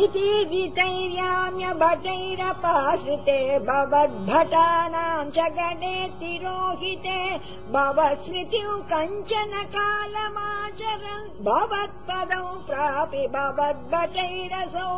इति गीतैर्याम्यभटैरपासृते भवद्भटानाम् च गणे तिरोहिते भवत्स्मृतिम् कञ्चन कालमाचरन् भवत्पदौ प्रापि भवद्भटैरसौ